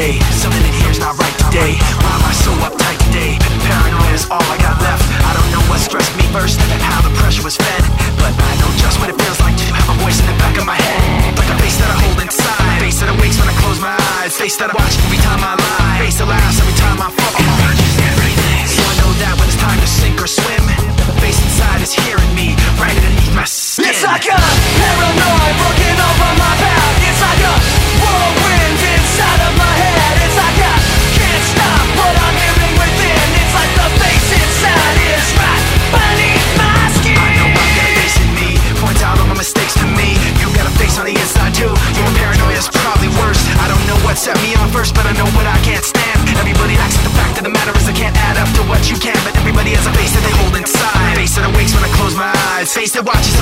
Something in here's not right today. know what I can't stand. Everybody acts it. The fact of the matter is I can't add up to what you can. But everybody has a face that they hold inside. Face that awakes when I close my eyes. Face that watches